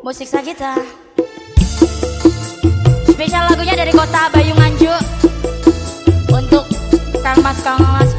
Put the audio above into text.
Musik Sagita Spesial lagunya dari kota Bayu Manju Untuk Kang Mas Kang Mas.